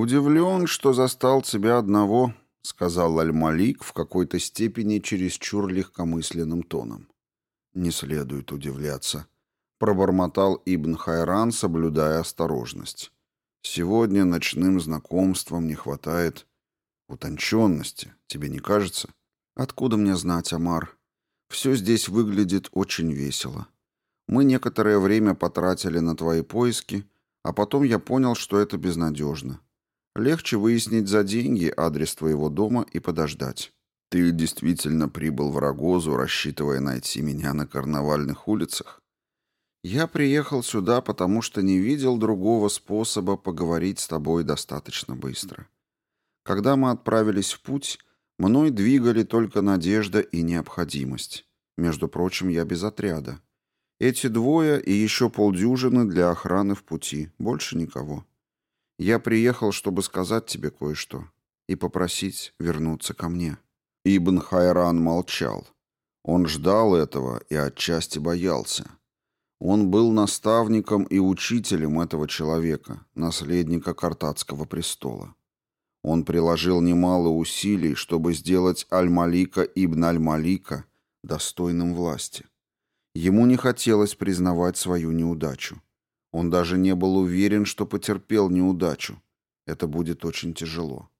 «Удивлен, что застал тебя одного», — сказал Аль-Малик в какой-то степени чересчур легкомысленным тоном. «Не следует удивляться», — пробормотал Ибн Хайран, соблюдая осторожность. «Сегодня ночным знакомствам не хватает утонченности, тебе не кажется?» «Откуда мне знать, Амар? Все здесь выглядит очень весело. Мы некоторое время потратили на твои поиски, а потом я понял, что это безнадежно. Легче выяснить за деньги адрес твоего дома и подождать. Ты действительно прибыл в Рогозу, рассчитывая найти меня на карнавальных улицах? Я приехал сюда, потому что не видел другого способа поговорить с тобой достаточно быстро. Когда мы отправились в путь, мной двигали только надежда и необходимость. Между прочим, я без отряда. Эти двое и еще полдюжины для охраны в пути. Больше никого. Я приехал, чтобы сказать тебе кое-что и попросить вернуться ко мне». Ибн Хайран молчал. Он ждал этого и отчасти боялся. Он был наставником и учителем этого человека, наследника Картатского престола. Он приложил немало усилий, чтобы сделать Аль-Малика ибн Аль-Малика достойным власти. Ему не хотелось признавать свою неудачу. Он даже не был уверен, что потерпел неудачу. Это будет очень тяжело.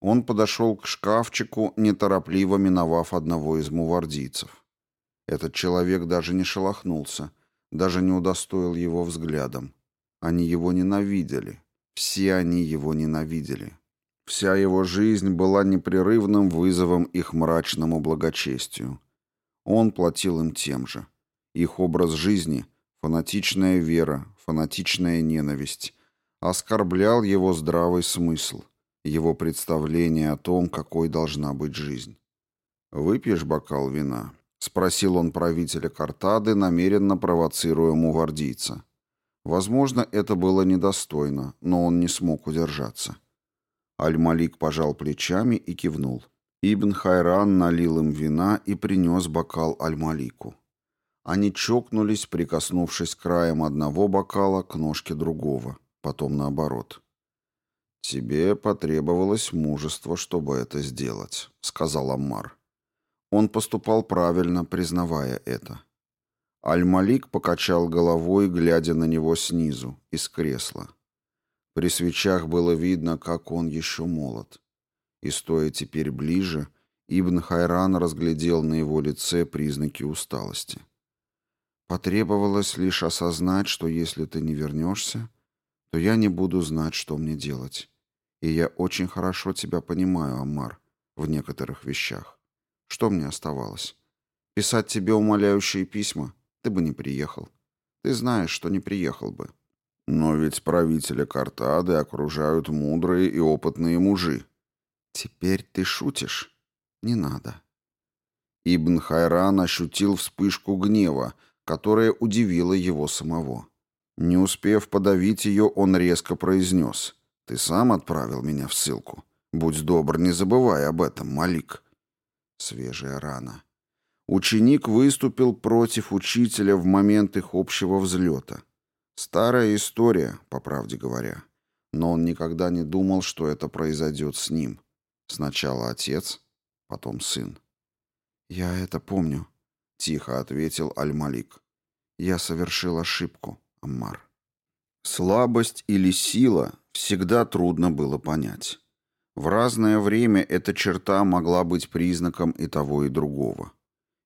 Он подошел к шкафчику, неторопливо миновав одного из мувардийцев. Этот человек даже не шелохнулся, даже не удостоил его взглядом. Они его ненавидели. Все они его ненавидели. Вся его жизнь была непрерывным вызовом их мрачному благочестию. Он платил им тем же. Их образ жизни Фанатичная вера, фанатичная ненависть оскорблял его здравый смысл, его представление о том, какой должна быть жизнь. «Выпьешь бокал вина?» — спросил он правителя Картады, намеренно провоцируя мувардийца. Возможно, это было недостойно, но он не смог удержаться. Аль-Малик пожал плечами и кивнул. Ибн Хайран налил им вина и принес бокал Аль-Малику. Они чокнулись, прикоснувшись краем одного бокала к ножке другого, потом наоборот. «Тебе потребовалось мужество, чтобы это сделать», — сказал Аммар. Он поступал правильно, признавая это. Аль-Малик покачал головой, глядя на него снизу, из кресла. При свечах было видно, как он еще молод. И стоя теперь ближе, Ибн Хайран разглядел на его лице признаки усталости. Потребовалось лишь осознать, что если ты не вернешься, то я не буду знать, что мне делать. И я очень хорошо тебя понимаю, Аммар, в некоторых вещах. Что мне оставалось? Писать тебе умоляющие письма? Ты бы не приехал. Ты знаешь, что не приехал бы. Но ведь правителя Картады окружают мудрые и опытные мужи. Теперь ты шутишь? Не надо. Ибн Хайран ощутил вспышку гнева, которая удивила его самого. Не успев подавить ее, он резко произнес. «Ты сам отправил меня в ссылку. Будь добр, не забывай об этом, Малик». Свежая рана. Ученик выступил против учителя в момент их общего взлета. Старая история, по правде говоря. Но он никогда не думал, что это произойдет с ним. Сначала отец, потом сын. «Я это помню», тихо ответил Аль-Малик. Я совершил ошибку, Аммар. Слабость или сила всегда трудно было понять. В разное время эта черта могла быть признаком и того, и другого.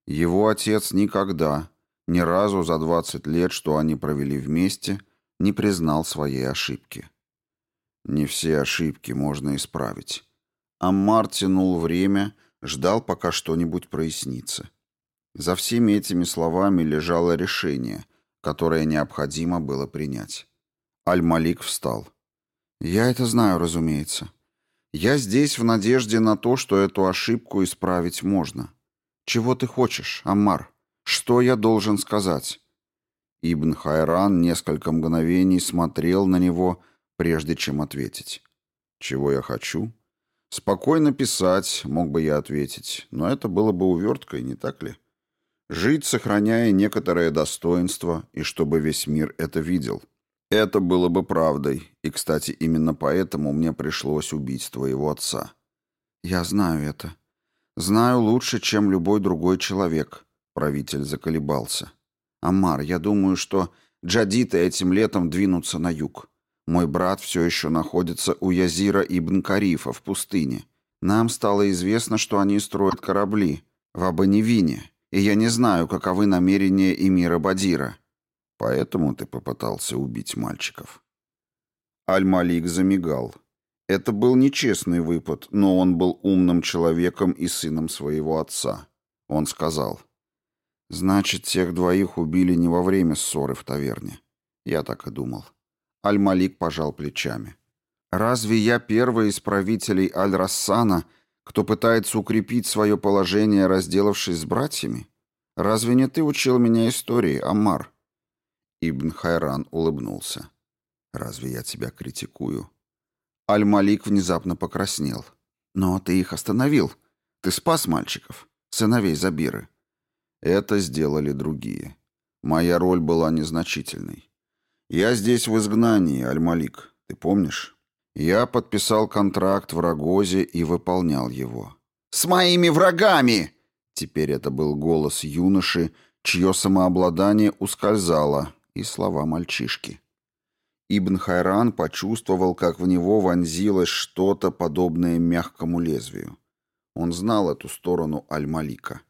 Его отец никогда, ни разу за 20 лет, что они провели вместе, не признал своей ошибки. Не все ошибки можно исправить. Аммар тянул время, ждал, пока что-нибудь прояснится. За всеми этими словами лежало решение, которое необходимо было принять. Аль-Малик встал. «Я это знаю, разумеется. Я здесь в надежде на то, что эту ошибку исправить можно. Чего ты хочешь, Аммар? Что я должен сказать?» Ибн Хайран несколько мгновений смотрел на него, прежде чем ответить. «Чего я хочу?» «Спокойно писать», — мог бы я ответить, но это было бы уверткой, не так ли?» Жить, сохраняя некоторое достоинство, и чтобы весь мир это видел. Это было бы правдой, и, кстати, именно поэтому мне пришлось убить твоего отца. Я знаю это. Знаю лучше, чем любой другой человек, правитель заколебался. Амар, я думаю, что джадиты этим летом двинутся на юг. Мой брат все еще находится у Язира Ибн Карифа в пустыне. Нам стало известно, что они строят корабли в Абаневине, и я не знаю, каковы намерения Эмира Бадира. Поэтому ты попытался убить мальчиков. Аль-Малик замигал. Это был нечестный выпад, но он был умным человеком и сыном своего отца. Он сказал, «Значит, тех двоих убили не во время ссоры в таверне». Я так и думал. Аль-Малик пожал плечами. «Разве я первый из правителей Аль-Рассана, кто пытается укрепить свое положение, разделавшись с братьями? Разве не ты учил меня истории, Аммар?» Ибн Хайран улыбнулся. «Разве я тебя критикую?» Аль-Малик внезапно покраснел. «Но ты их остановил. Ты спас мальчиков, сыновей Забиры». Это сделали другие. Моя роль была незначительной. Я здесь в изгнании, Аль-Малик, ты помнишь? Я подписал контракт в Рогозе и выполнял его. «С моими врагами!» Теперь это был голос юноши, чье самообладание ускользало, и слова мальчишки. Ибн Хайран почувствовал, как в него вонзилось что-то подобное мягкому лезвию. Он знал эту сторону Аль-Малика,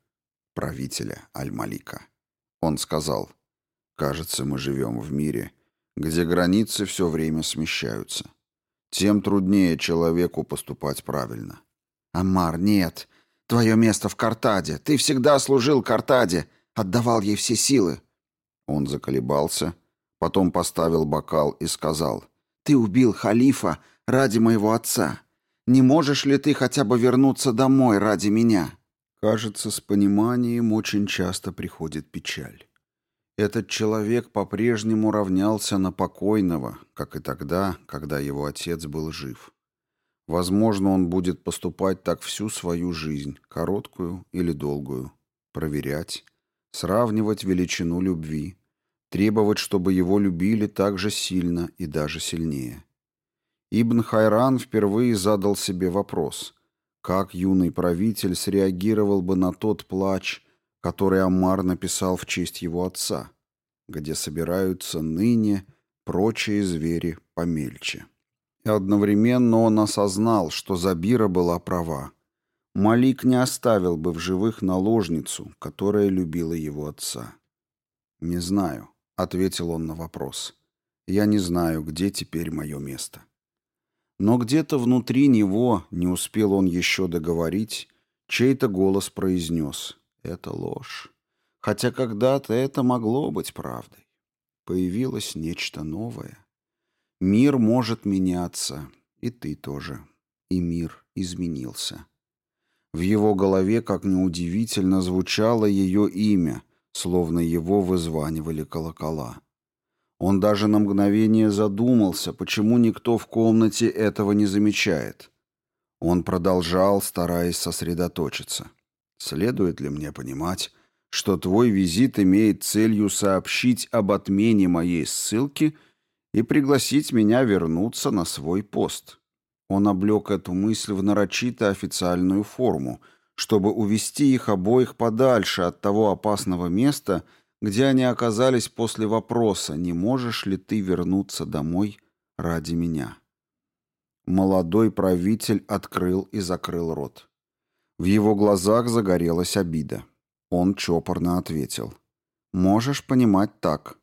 правителя Аль-Малика. Он сказал, «Кажется, мы живем в мире, где границы все время смещаются. Тем труднее человеку поступать правильно». «Амар, нет. Твое место в Картаде. Ты всегда служил Картаде, отдавал ей все силы. Он заколебался, потом поставил бокал и сказал, «Ты убил халифа ради моего отца. Не можешь ли ты хотя бы вернуться домой ради меня?» Кажется, с пониманием очень часто приходит печаль. Этот человек по-прежнему равнялся на покойного, как и тогда, когда его отец был жив. Возможно, он будет поступать так всю свою жизнь, короткую или долгую, проверять, сравнивать величину любви, требовать, чтобы его любили так же сильно и даже сильнее. Ибн Хайран впервые задал себе вопрос, как юный правитель среагировал бы на тот плач, который Аммар написал в честь его отца, где собираются ныне прочие звери помельче. И одновременно он осознал, что Забира была права. Малик не оставил бы в живых наложницу, которая любила его отца. «Не знаю», — ответил он на вопрос. «Я не знаю, где теперь мое место». Но где-то внутри него, не успел он еще договорить, чей-то голос произнес «Это ложь». Хотя когда-то это могло быть правдой. Появилось нечто новое. Мир может меняться, и ты тоже. И мир изменился. В его голове, как неудивительно, звучало ее имя, словно его вызванивали колокола. Он даже на мгновение задумался, почему никто в комнате этого не замечает. Он продолжал, стараясь сосредоточиться. «Следует ли мне понимать, что твой визит имеет целью сообщить об отмене моей ссылки и пригласить меня вернуться на свой пост?» Он облег эту мысль в нарочито официальную форму, чтобы увести их обоих подальше от того опасного места, где они оказались после вопроса «Не можешь ли ты вернуться домой ради меня?» Молодой правитель открыл и закрыл рот. В его глазах загорелась обида. Он чопорно ответил. «Можешь понимать так».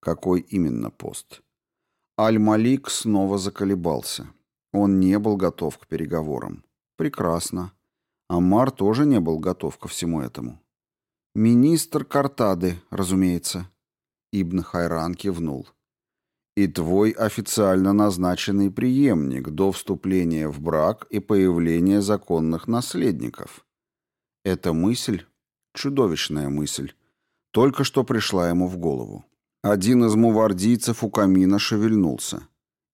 Какой именно пост? Аль-Малик снова заколебался. Он не был готов к переговорам. Прекрасно. Амар тоже не был готов ко всему этому. Министр Картады, разумеется. Ибн Хайран кивнул. И твой официально назначенный преемник до вступления в брак и появления законных наследников. Эта мысль, чудовищная мысль, только что пришла ему в голову. Один из мувардийцев у камина шевельнулся.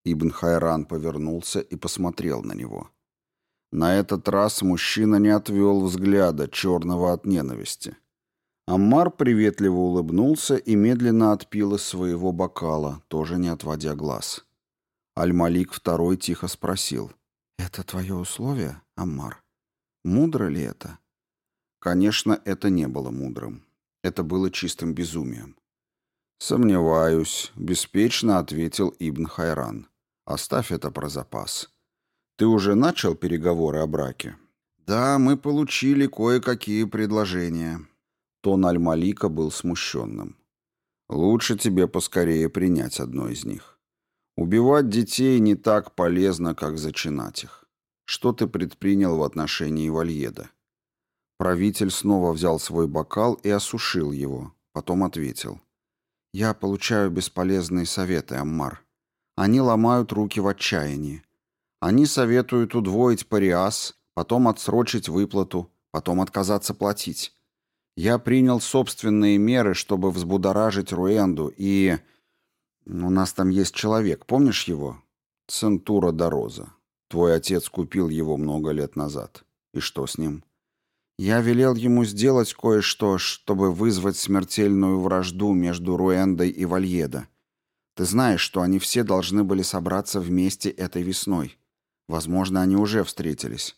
Ибн Хайран повернулся и посмотрел на него. На этот раз мужчина не отвел взгляда, черного от ненависти. Аммар приветливо улыбнулся и медленно отпил из своего бокала, тоже не отводя глаз. Аль-Малик второй тихо спросил. «Это твое условие, Аммар? Мудро ли это?» Конечно, это не было мудрым. Это было чистым безумием. «Сомневаюсь», — беспечно ответил Ибн Хайран. «Оставь это про запас. Ты уже начал переговоры о браке?» «Да, мы получили кое-какие предложения». Тон Аль-Малика был смущенным. «Лучше тебе поскорее принять одно из них. Убивать детей не так полезно, как зачинать их. Что ты предпринял в отношении Вальеда?» Правитель снова взял свой бокал и осушил его, потом ответил. «Я получаю бесполезные советы, Аммар. Они ломают руки в отчаянии. Они советуют удвоить париас, потом отсрочить выплату, потом отказаться платить. Я принял собственные меры, чтобы взбудоражить Руэнду, и... У нас там есть человек, помнишь его? Центура Дороза. Твой отец купил его много лет назад. И что с ним?» Я велел ему сделать кое-что, чтобы вызвать смертельную вражду между Руэндой и Вальедо. Ты знаешь, что они все должны были собраться вместе этой весной. Возможно, они уже встретились.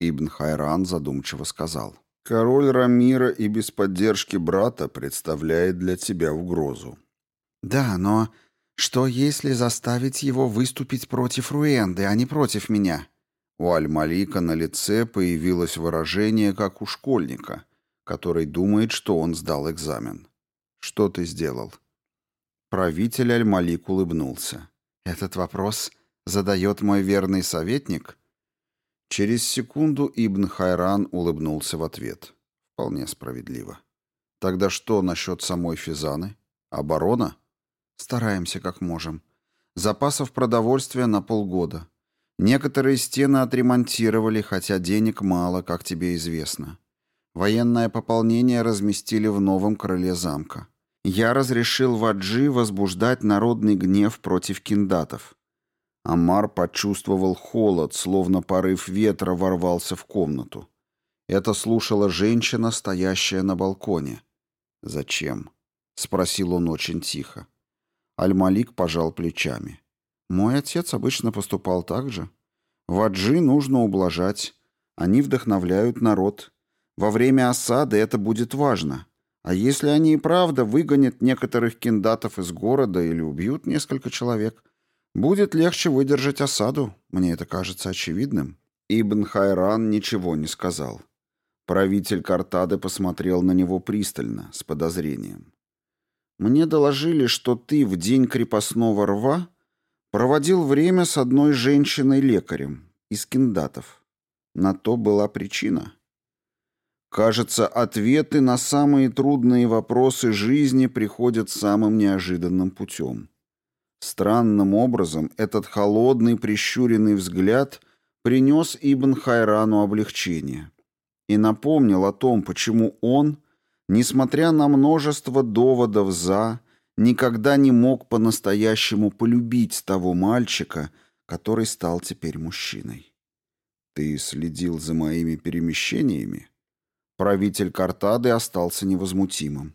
Ибн Хайран задумчиво сказал. «Король Рамира и без поддержки брата представляет для тебя угрозу». «Да, но что если заставить его выступить против Руэнды, а не против меня?» У Аль-Малика на лице появилось выражение, как у школьника, который думает, что он сдал экзамен. «Что ты сделал?» Правитель Аль-Малик улыбнулся. «Этот вопрос задает мой верный советник?» Через секунду Ибн Хайран улыбнулся в ответ. Вполне справедливо. «Тогда что насчет самой Физаны? Оборона?» «Стараемся как можем. Запасов продовольствия на полгода. Некоторые стены отремонтировали, хотя денег мало, как тебе известно. Военное пополнение разместили в новом крыле замка. Я разрешил Ваджи возбуждать народный гнев против киндатов. Амар почувствовал холод, словно порыв ветра ворвался в комнату. Это слушала женщина, стоящая на балконе. «Зачем?» — спросил он очень тихо. Аль-Малик пожал плечами. Мой отец обычно поступал так же. Ваджи нужно ублажать. Они вдохновляют народ. Во время осады это будет важно. А если они и правда выгонят некоторых киндатов из города или убьют несколько человек, будет легче выдержать осаду. Мне это кажется очевидным. Ибн Хайран ничего не сказал. Правитель Картады посмотрел на него пристально, с подозрением. «Мне доложили, что ты в день крепостного рва Проводил время с одной женщиной-лекарем из киндатов. На то была причина. Кажется, ответы на самые трудные вопросы жизни приходят самым неожиданным путем. Странным образом этот холодный прищуренный взгляд принес Ибн Хайрану облегчение и напомнил о том, почему он, несмотря на множество доводов «за», никогда не мог по-настоящему полюбить того мальчика, который стал теперь мужчиной. Ты следил за моими перемещениями? Правитель Картады остался невозмутимым.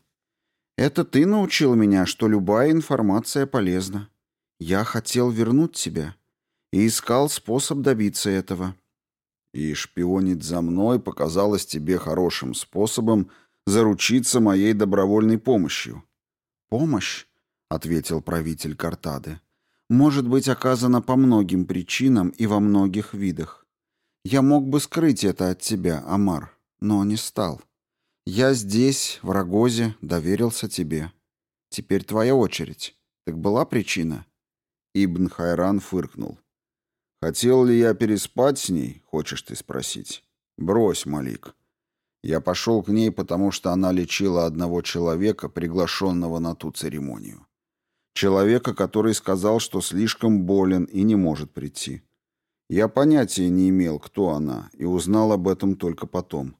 Это ты научил меня, что любая информация полезна. Я хотел вернуть тебя и искал способ добиться этого. И шпионить за мной показалось тебе хорошим способом заручиться моей добровольной помощью. «Помощь», — ответил правитель Картады, — «может быть оказана по многим причинам и во многих видах. Я мог бы скрыть это от тебя, Амар, но не стал. Я здесь, в Рогозе, доверился тебе. Теперь твоя очередь. Так была причина?» Ибн Хайран фыркнул. «Хотел ли я переспать с ней, хочешь ты спросить? Брось, Малик. Я пошел к ней, потому что она лечила одного человека, приглашенного на ту церемонию. Человека, который сказал, что слишком болен и не может прийти. Я понятия не имел, кто она, и узнал об этом только потом.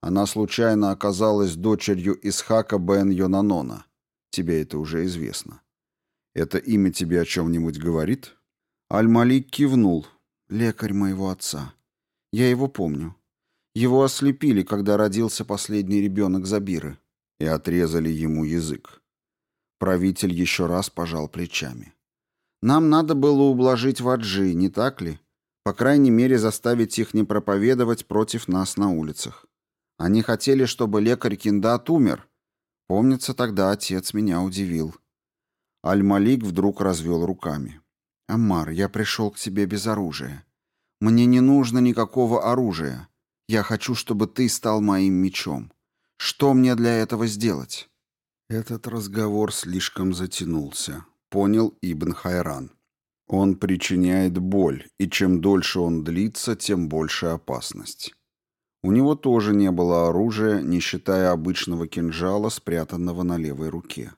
Она случайно оказалась дочерью Исхака бен Йонанона. Тебе это уже известно. Это имя тебе о чем-нибудь говорит? Аль-Малик кивнул. Лекарь моего отца. Я его помню. Его ослепили, когда родился последний ребенок Забиры. и отрезали ему язык. Правитель еще раз пожал плечами. Нам надо было ублажить ваджи, не так ли? По крайней мере, заставить их не проповедовать против нас на улицах. Они хотели, чтобы лекарь Киндат умер. Помнится, тогда отец меня удивил. Аль-Малик вдруг развел руками. «Аммар, я пришел к тебе без оружия. Мне не нужно никакого оружия. Я хочу, чтобы ты стал моим мечом. Что мне для этого сделать?» Этот разговор слишком затянулся, понял Ибн Хайран. Он причиняет боль, и чем дольше он длится, тем больше опасность. У него тоже не было оружия, не считая обычного кинжала, спрятанного на левой руке.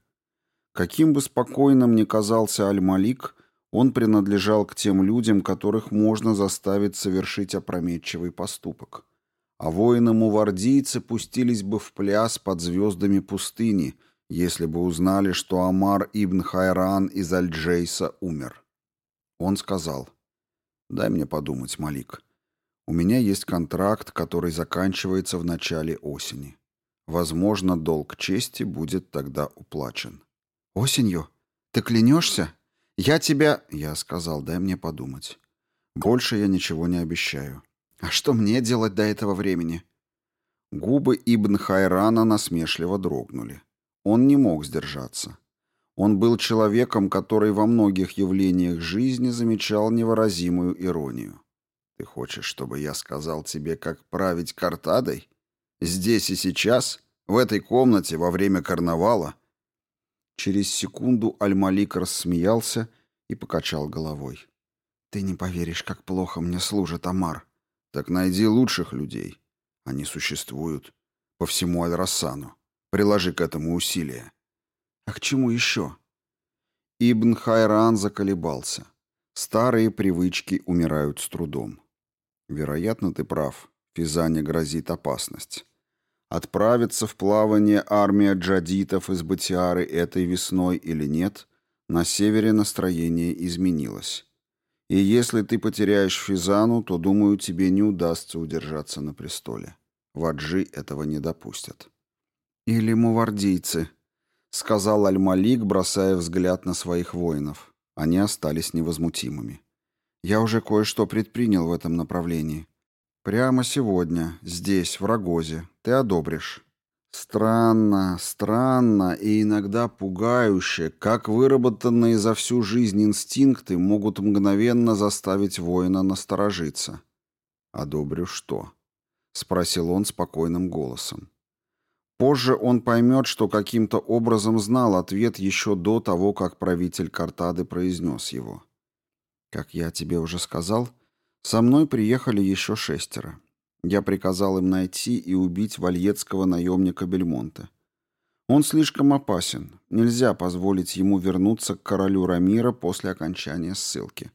Каким бы спокойным ни казался Аль-Малик, он принадлежал к тем людям, которых можно заставить совершить опрометчивый поступок. А воины-мувардийцы пустились бы в пляс под звездами пустыни, если бы узнали, что Амар ибн Хайран из Аль-Джейса умер. Он сказал, «Дай мне подумать, Малик. У меня есть контракт, который заканчивается в начале осени. Возможно, долг чести будет тогда уплачен». «Осенью? Ты клянешься? Я тебя...» Я сказал, «Дай мне подумать. Больше я ничего не обещаю». «А что мне делать до этого времени?» Губы Ибн Хайрана насмешливо дрогнули. Он не мог сдержаться. Он был человеком, который во многих явлениях жизни замечал невыразимую иронию. «Ты хочешь, чтобы я сказал тебе, как править картадой? Здесь и сейчас? В этой комнате во время карнавала?» Через секунду Аль-Малик рассмеялся и покачал головой. «Ты не поверишь, как плохо мне служит Амар». «Так найди лучших людей. Они существуют. По всему Аль-Рассану. Приложи к этому усилия. А к чему еще? Ибн Хайран заколебался. Старые привычки умирают с трудом. Вероятно, ты прав. Физане грозит опасность. Отправиться в плавание армия джадитов из Батиары этой весной или нет, на севере настроение изменилось. И если ты потеряешь Физану, то, думаю, тебе не удастся удержаться на престоле. Ваджи этого не допустят. «Или мувардийцы», — сказал Аль-Малик, бросая взгляд на своих воинов. Они остались невозмутимыми. «Я уже кое-что предпринял в этом направлении. Прямо сегодня, здесь, в Рогозе. Ты одобришь». Странно, странно и иногда пугающе, как выработанные за всю жизнь инстинкты могут мгновенно заставить воина насторожиться. «Одобрю что?» — спросил он спокойным голосом. Позже он поймет, что каким-то образом знал ответ еще до того, как правитель Картады произнес его. «Как я тебе уже сказал, со мной приехали еще шестеро. Я приказал им найти и убить вальетского наемника Бельмонте. Он слишком опасен, нельзя позволить ему вернуться к королю Рамира после окончания ссылки.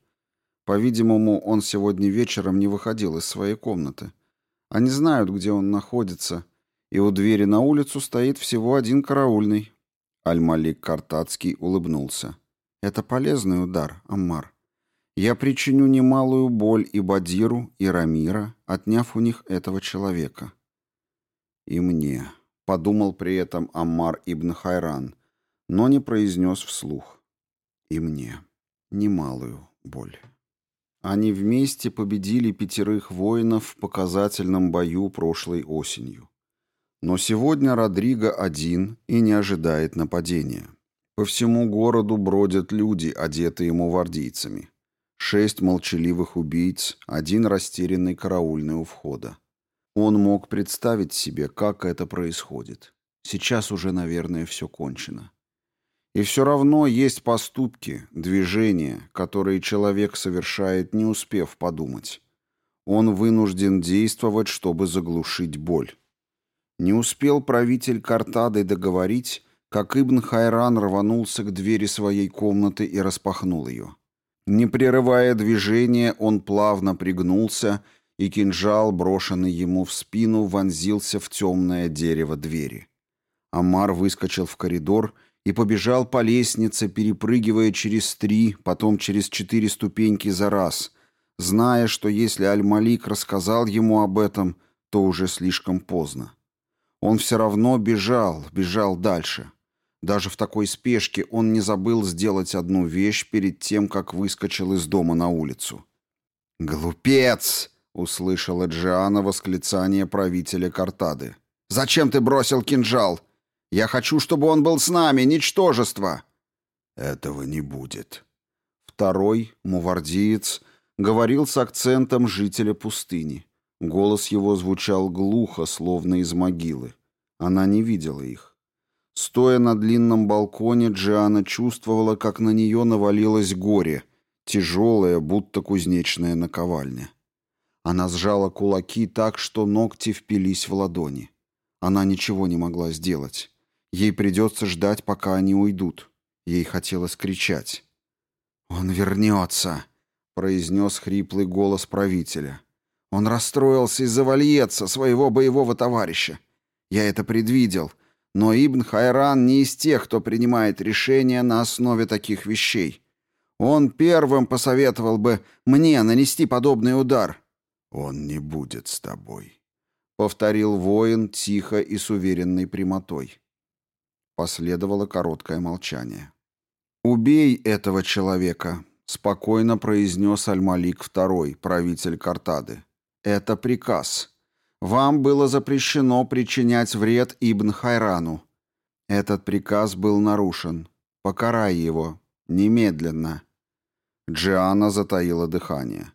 По-видимому, он сегодня вечером не выходил из своей комнаты. Они знают, где он находится» и у двери на улицу стоит всего один караульный». Аль-Малик Картацкий улыбнулся. «Это полезный удар, Аммар. Я причиню немалую боль и Бадиру, и Рамира, отняв у них этого человека». «И мне», — подумал при этом Аммар ибн Хайран, но не произнес вслух. «И мне. Немалую боль». Они вместе победили пятерых воинов в показательном бою прошлой осенью. Но сегодня Родриго один и не ожидает нападения. По всему городу бродят люди, одетые мувардийцами. Шесть молчаливых убийц, один растерянный караульный у входа. Он мог представить себе, как это происходит. Сейчас уже, наверное, все кончено. И все равно есть поступки, движения, которые человек совершает, не успев подумать. Он вынужден действовать, чтобы заглушить боль. Не успел правитель Картады договорить, как Ибн Хайран рванулся к двери своей комнаты и распахнул ее. Не прерывая движения, он плавно пригнулся, и кинжал, брошенный ему в спину, вонзился в темное дерево двери. Амар выскочил в коридор и побежал по лестнице, перепрыгивая через три, потом через четыре ступеньки за раз, зная, что если Аль-Малик рассказал ему об этом, то уже слишком поздно. Он все равно бежал, бежал дальше. Даже в такой спешке он не забыл сделать одну вещь перед тем, как выскочил из дома на улицу. «Глупец!» — услышала Джиана восклицание правителя Картады. «Зачем ты бросил кинжал? Я хочу, чтобы он был с нами, ничтожество!» «Этого не будет». Второй, мувардиец, говорил с акцентом жителя пустыни. Голос его звучал глухо, словно из могилы. Она не видела их. Стоя на длинном балконе, Джиана чувствовала, как на нее навалилось горе, тяжелое, будто кузнечная наковальня. Она сжала кулаки так, что ногти впились в ладони. Она ничего не могла сделать. Ей придется ждать, пока они уйдут. Ей хотелось кричать. «Он вернется», — произнес хриплый голос правителя. «Он расстроился из-за Вальетца, своего боевого товарища. Я это предвидел» Но Ибн Хайран не из тех, кто принимает решения на основе таких вещей. Он первым посоветовал бы мне нанести подобный удар. «Он не будет с тобой», — повторил воин тихо и с уверенной прямотой. Последовало короткое молчание. «Убей этого человека», — спокойно произнес Аль-Малик II, правитель Картады. «Это приказ. Вам было запрещено причинять вред Ибн Хайрану. Этот приказ был нарушен. Покарай его. Немедленно. Джиана затаила дыхание.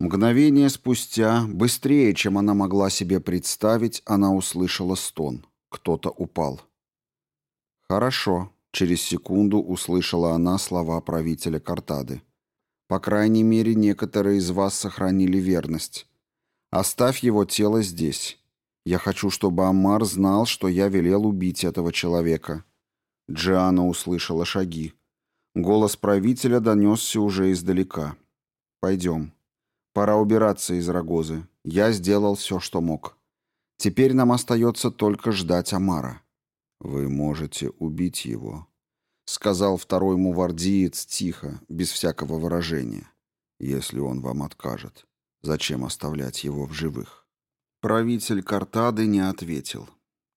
Мгновение спустя, быстрее, чем она могла себе представить, она услышала стон. Кто-то упал. «Хорошо», — через секунду услышала она слова правителя Картады. «По крайней мере, некоторые из вас сохранили верность. Оставь его тело здесь. Я хочу, чтобы Аммар знал, что я велел убить этого человека». Джиана услышала шаги. Голос правителя донесся уже издалека. «Пойдем. Пора убираться из Рогозы. Я сделал все, что мог. Теперь нам остается только ждать Амара». «Вы можете убить его», — сказал второй мувардиец тихо, без всякого выражения, «если он вам откажет». Зачем оставлять его в живых? Правитель Картады не ответил.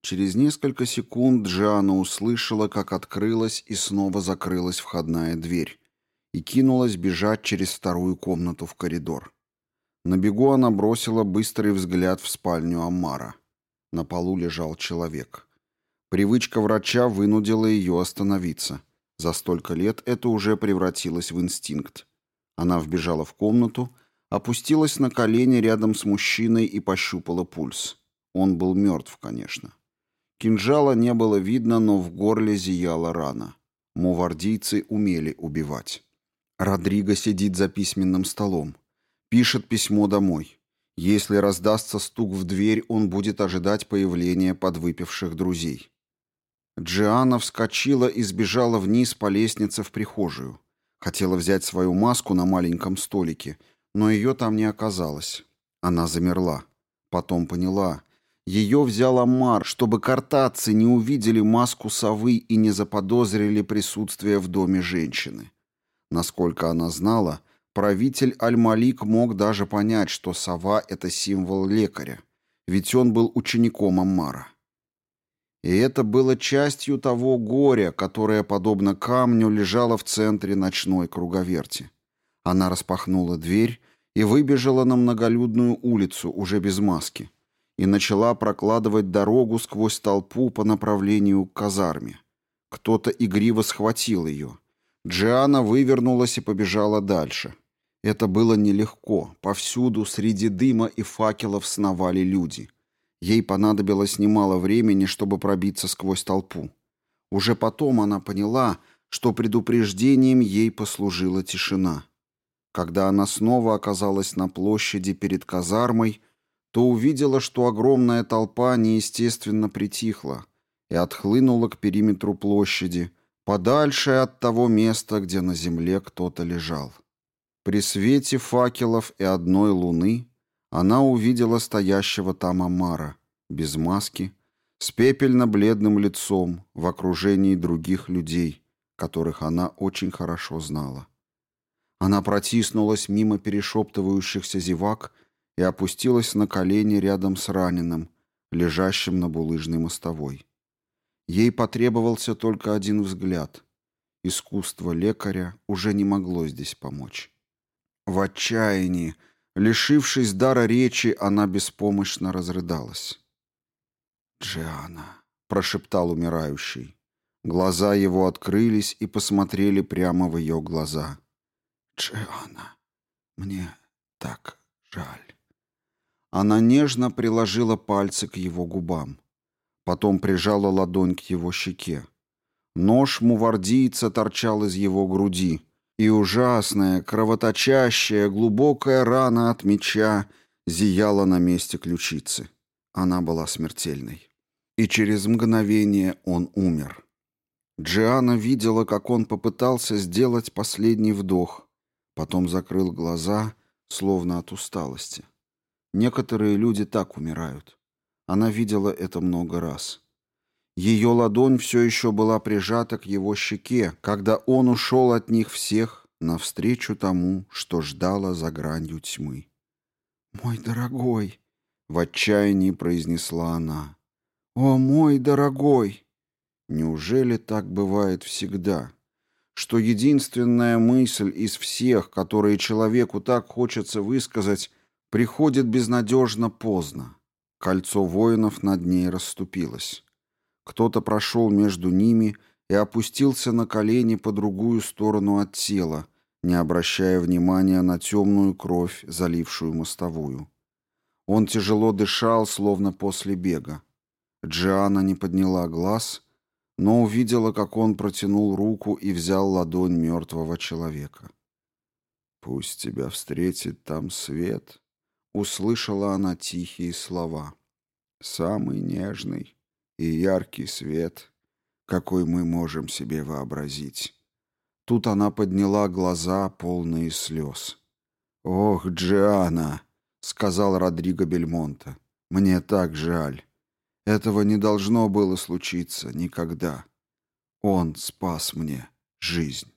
Через несколько секунд Джиана услышала, как открылась и снова закрылась входная дверь, и кинулась бежать через вторую комнату в коридор. На бегу она бросила быстрый взгляд в спальню Аммара. На полу лежал человек. Привычка врача вынудила ее остановиться. За столько лет это уже превратилось в инстинкт. Она вбежала в комнату опустилась на колени рядом с мужчиной и пощупала пульс. Он был мертв, конечно. Кинжала не было видно, но в горле зияла рана. Мувардийцы умели убивать. Родриго сидит за письменным столом. Пишет письмо домой. Если раздастся стук в дверь, он будет ожидать появления подвыпивших друзей. Джиана вскочила и сбежала вниз по лестнице в прихожую. Хотела взять свою маску на маленьком столике — но ее там не оказалось. Она замерла. Потом поняла. Ее взял Амар, чтобы картацы не увидели маску совы и не заподозрили присутствие в доме женщины. Насколько она знала, правитель Аль-Малик мог даже понять, что сова — это символ лекаря, ведь он был учеником Аммара. И это было частью того горя, которое, подобно камню, лежало в центре ночной круговерти. Она распахнула дверь и выбежала на многолюдную улицу, уже без маски, и начала прокладывать дорогу сквозь толпу по направлению к казарме. Кто-то игриво схватил ее. Джиана вывернулась и побежала дальше. Это было нелегко. Повсюду среди дыма и факелов сновали люди. Ей понадобилось немало времени, чтобы пробиться сквозь толпу. Уже потом она поняла, что предупреждением ей послужила тишина. Когда она снова оказалась на площади перед казармой, то увидела, что огромная толпа неестественно притихла и отхлынула к периметру площади, подальше от того места, где на земле кто-то лежал. При свете факелов и одной луны она увидела стоящего там Амара, без маски, с пепельно-бледным лицом, в окружении других людей, которых она очень хорошо знала. Она протиснулась мимо перешептывающихся зевак и опустилась на колени рядом с раненым, лежащим на булыжной мостовой. Ей потребовался только один взгляд. Искусство лекаря уже не могло здесь помочь. В отчаянии, лишившись дара речи, она беспомощно разрыдалась. «Джиана», — прошептал умирающий. Глаза его открылись и посмотрели прямо в ее глаза. «Джиана, мне так жаль». Она нежно приложила пальцы к его губам. Потом прижала ладонь к его щеке. Нож мувардийца торчал из его груди, и ужасная, кровоточащая, глубокая рана от меча зияла на месте ключицы. Она была смертельной. И через мгновение он умер. Джиана видела, как он попытался сделать последний вдох, потом закрыл глаза, словно от усталости. Некоторые люди так умирают. Она видела это много раз. Ее ладонь все еще была прижата к его щеке, когда он ушел от них всех навстречу тому, что ждало за гранью тьмы. «Мой дорогой!» — в отчаянии произнесла она. «О, мой дорогой!» Неужели так бывает всегда? Что единственная мысль из всех, которые человеку так хочется высказать, приходит безнадежно поздно. Кольцо воинов над ней расступилось. Кто-то прошел между ними и опустился на колени по другую сторону от тела, не обращая внимания на темную кровь, залившую мостовую. Он тяжело дышал, словно после бега. Джиана не подняла глаз, но увидела, как он протянул руку и взял ладонь мертвого человека. «Пусть тебя встретит там свет», услышала она тихие слова. «Самый нежный и яркий свет, какой мы можем себе вообразить». Тут она подняла глаза, полные слез. «Ох, Джиана!» — сказал Родриго Бельмонта. «Мне так жаль. Этого не должно было случиться никогда. Он спас мне жизнь».